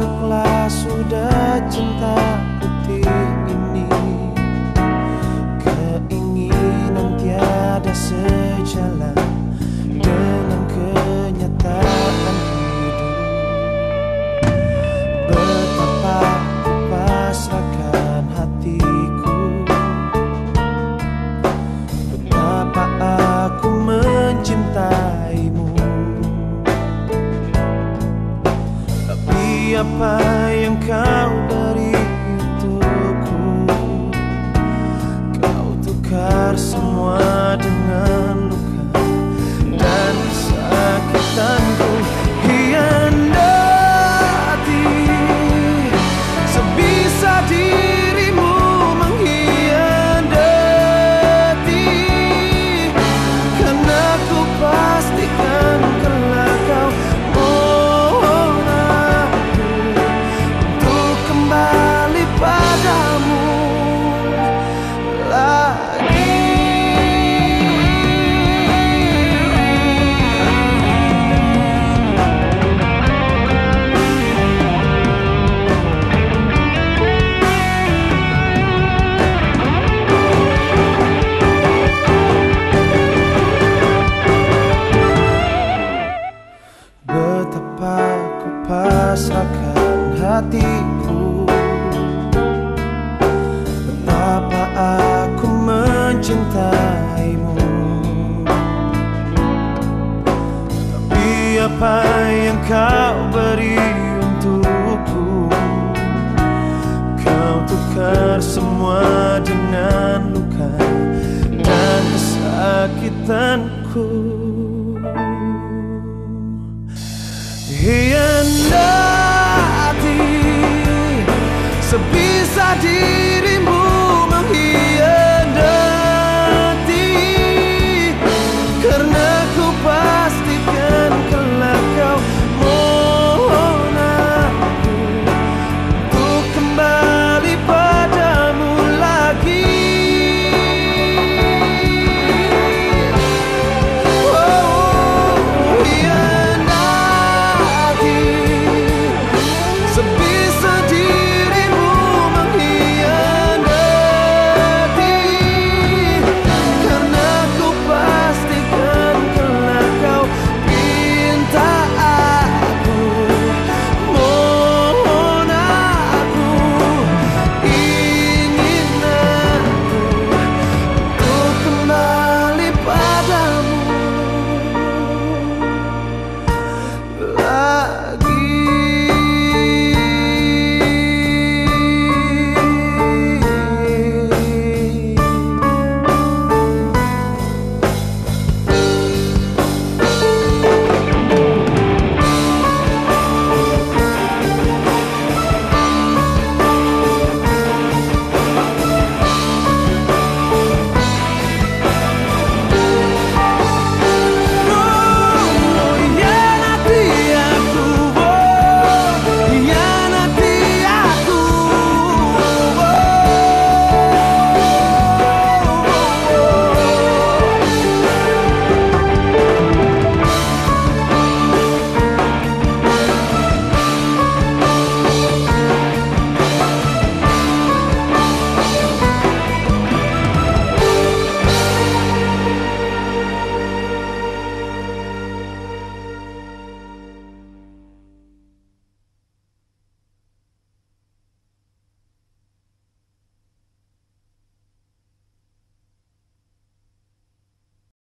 Setelah sudah cinta. alma. mencintaimu. Tapi apa yang kau beri untukku? Kau tukar semua dengan luka dan kesakitanku.